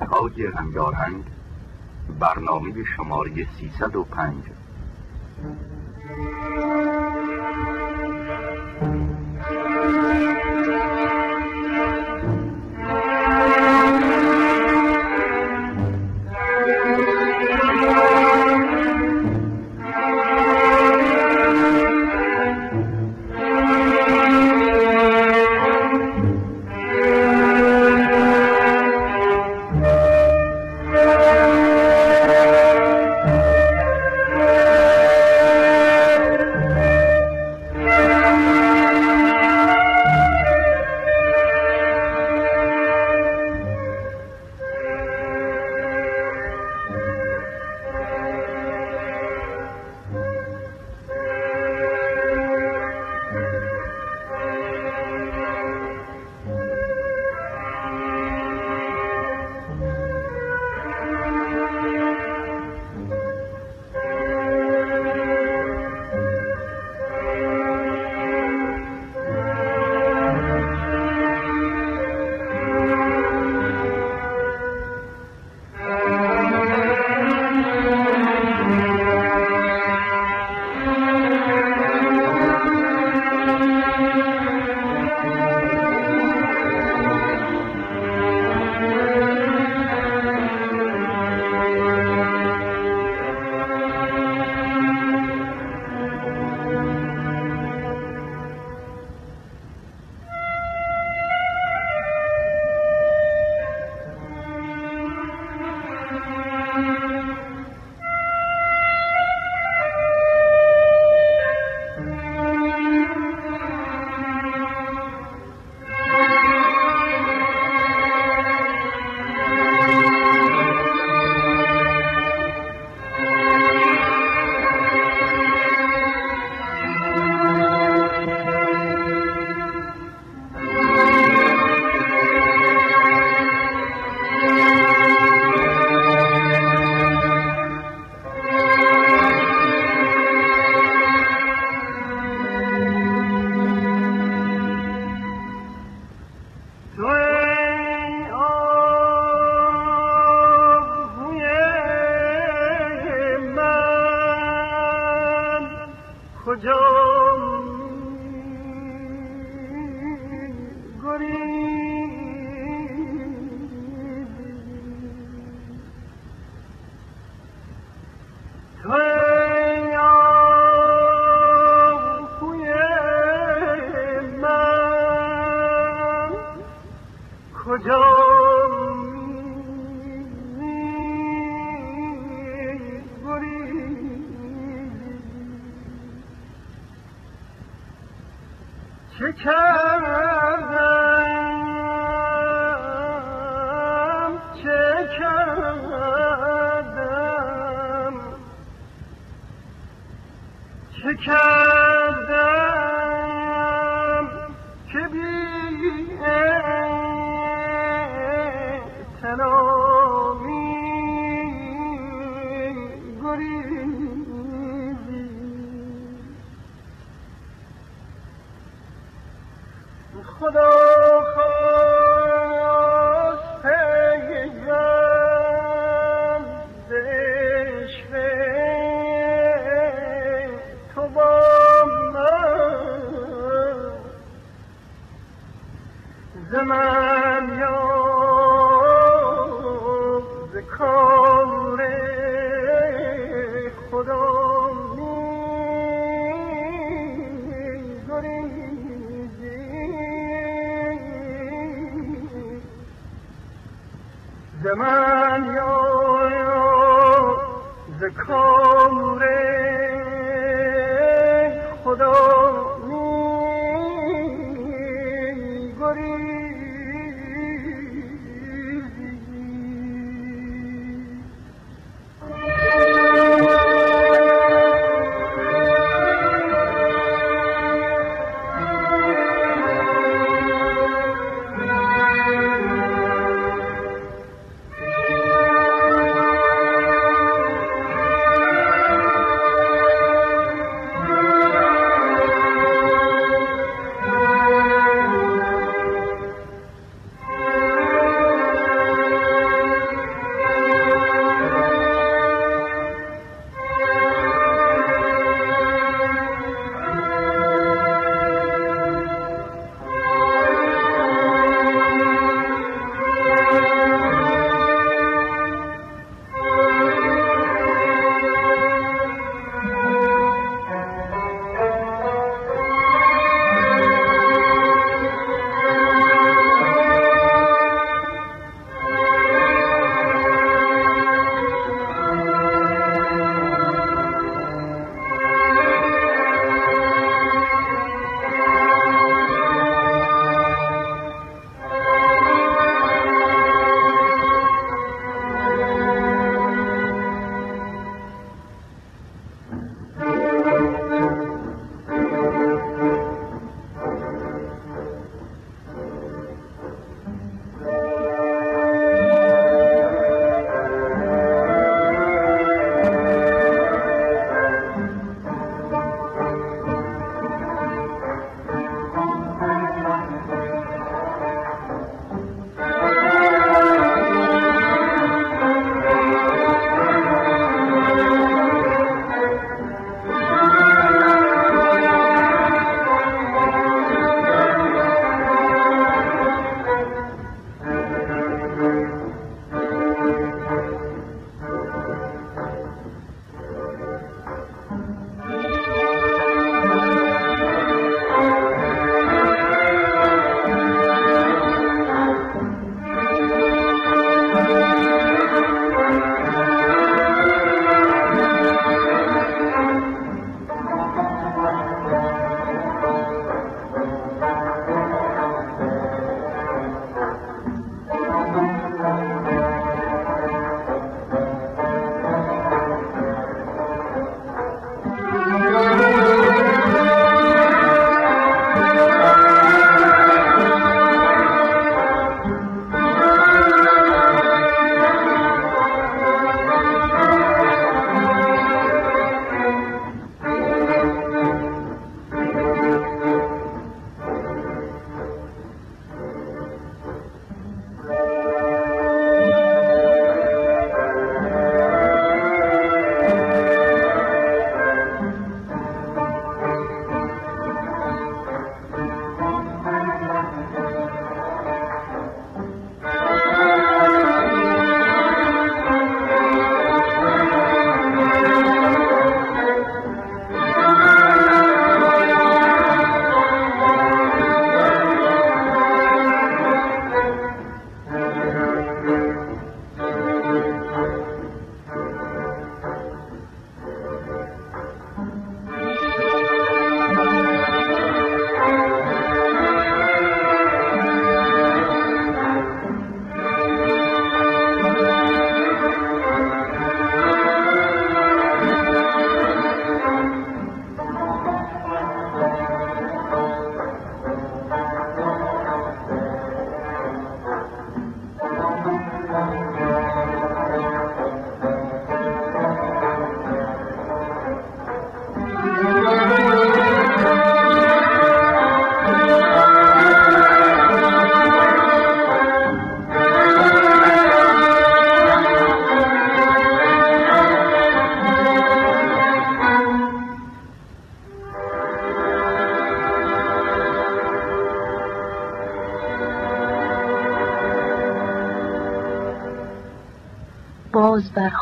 تاج رنگارنگ برنامه شماره 305 Joe.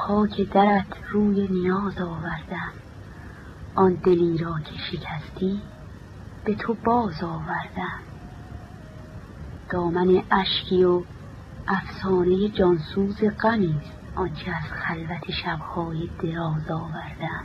خاک درت روی نیاز آوردم. آن دلی را که شکستی به تو باز آوردم. دامن اشکی و افسانه جانسوز غمی است آنچه از خلوت شبهای دراز آوردم.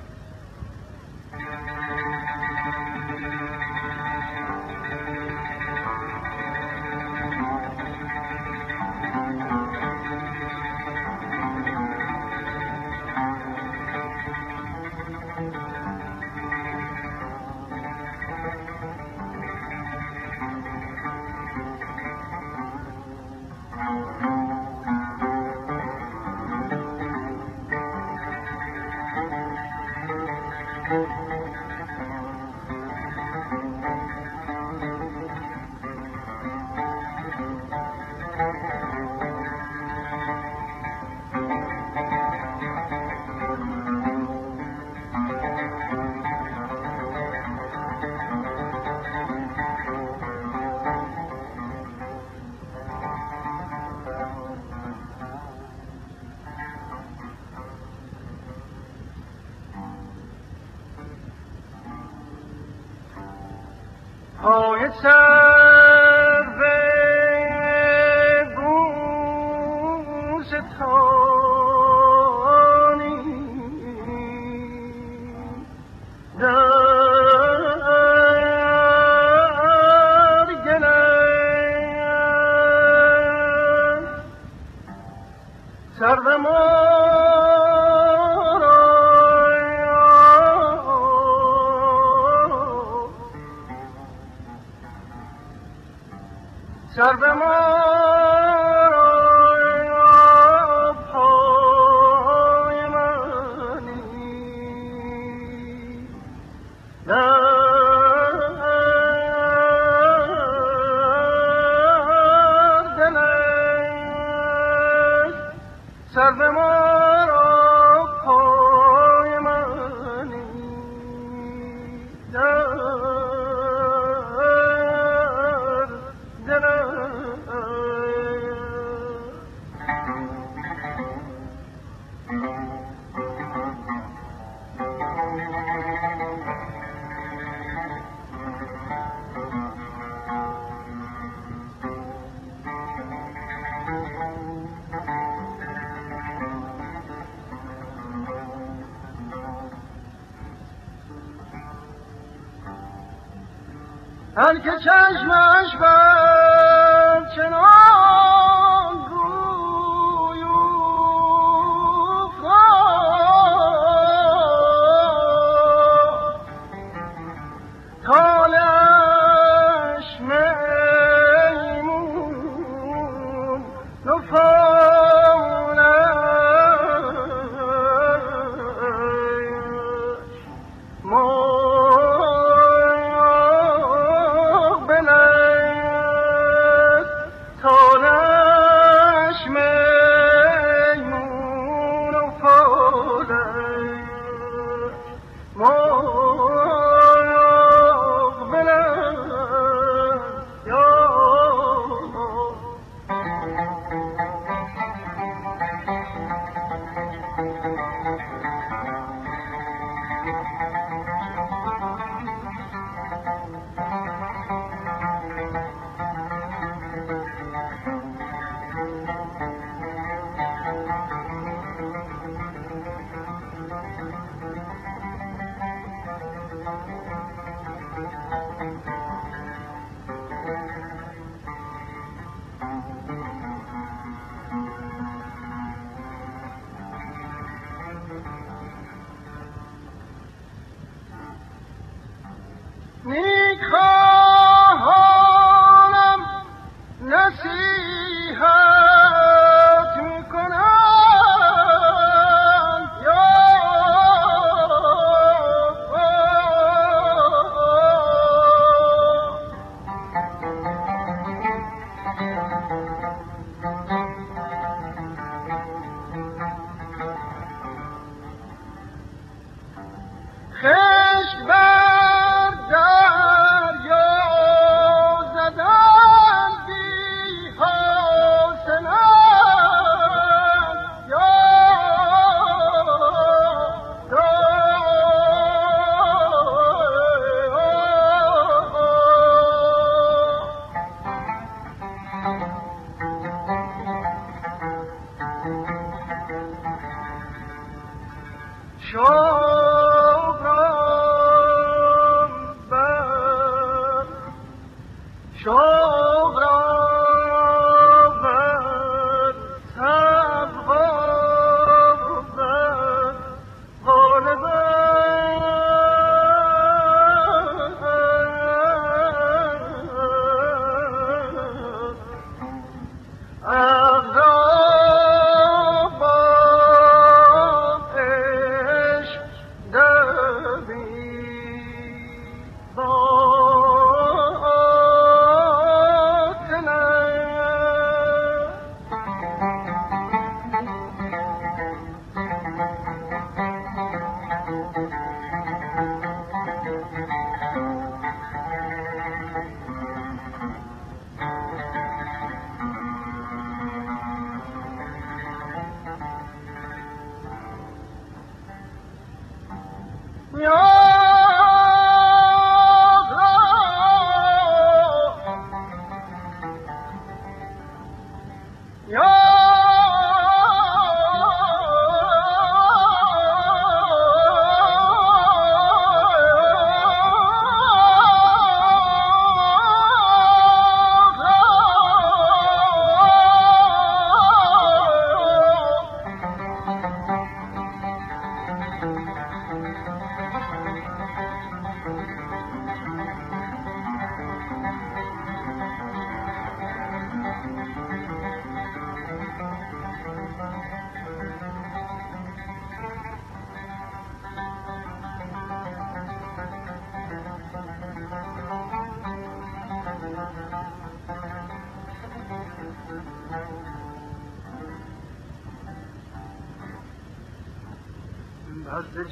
هر که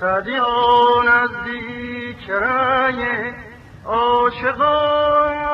سعدیان نزدیک رای عاشقان.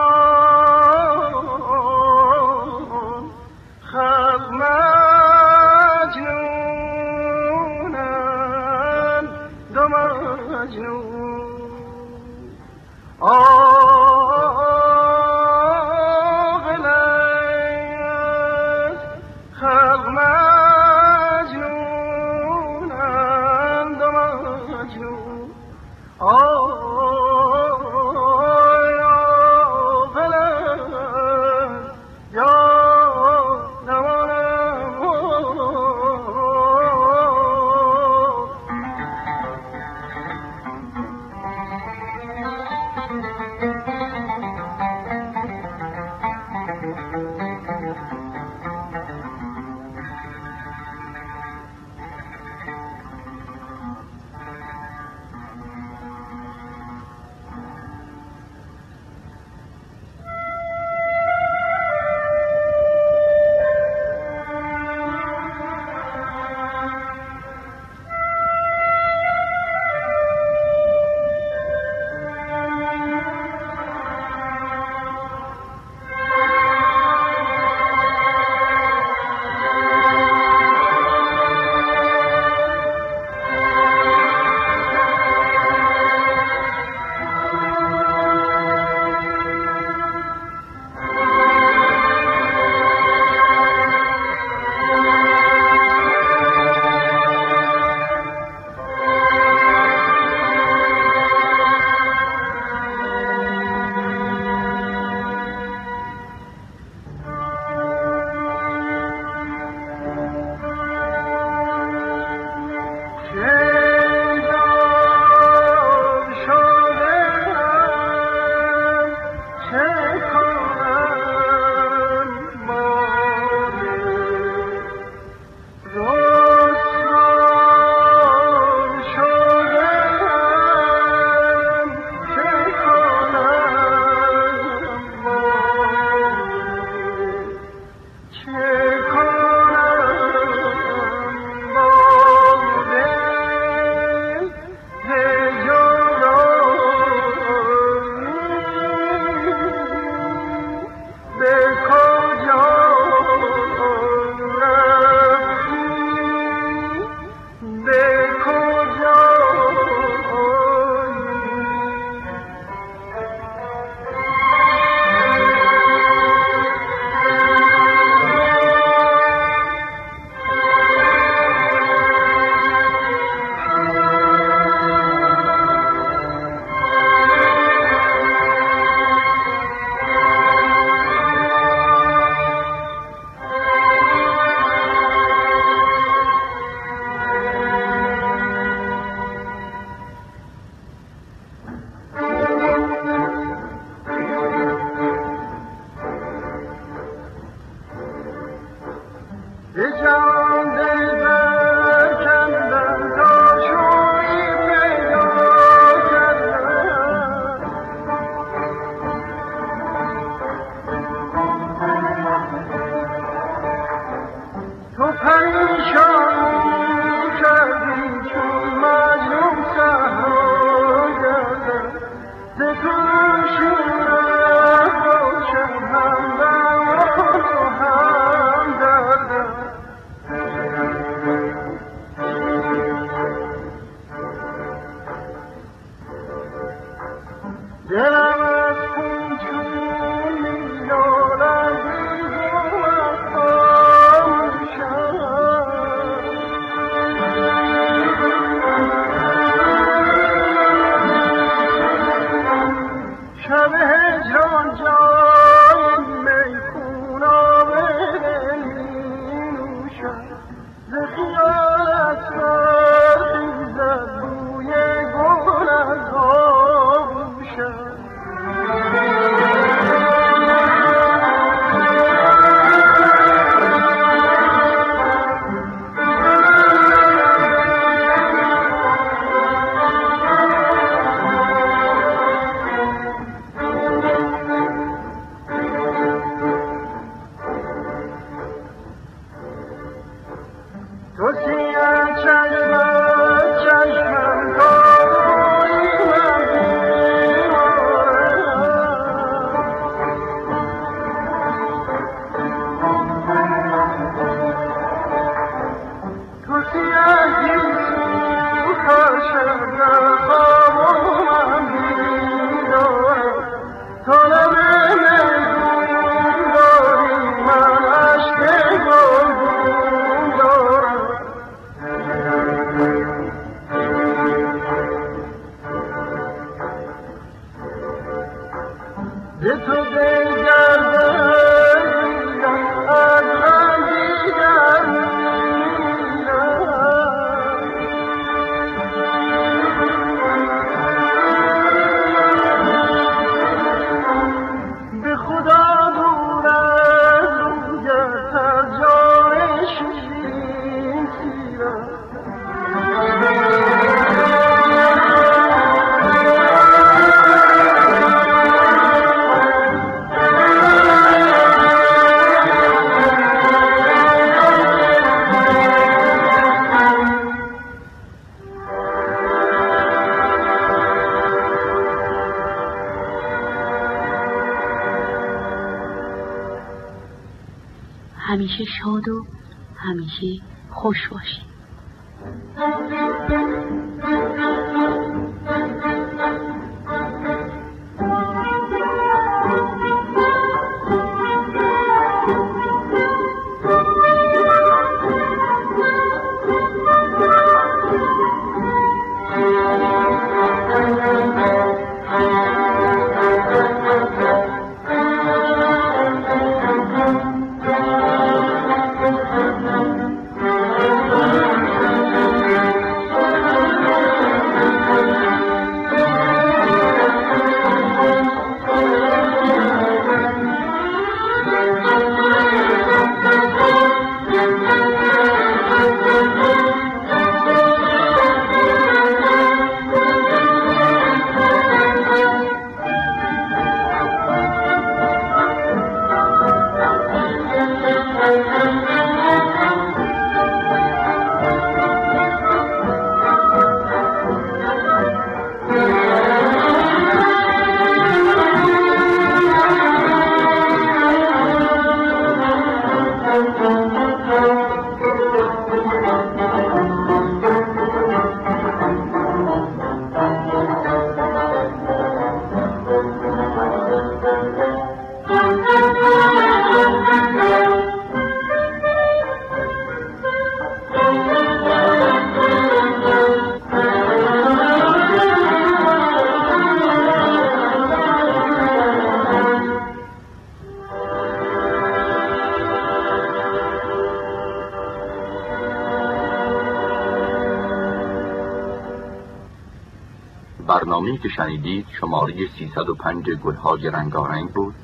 و همیشه خوش باشید برنامه که شنیدید شماره 305 گلهای رنگارنگ بود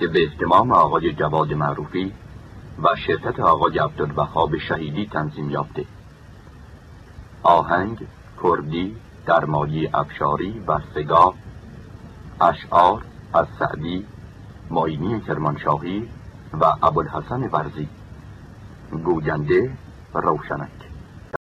که به احتمام آقای جواد معروفی و شرکت آقای عبدالوهاب شهیدی تنظیم یافته. آهنگ کردی در مالی افشاری و سگاه اشعار از سعدی ماینی کرمانشاهی و ابوالحسن ورزی. گوینده روشنک.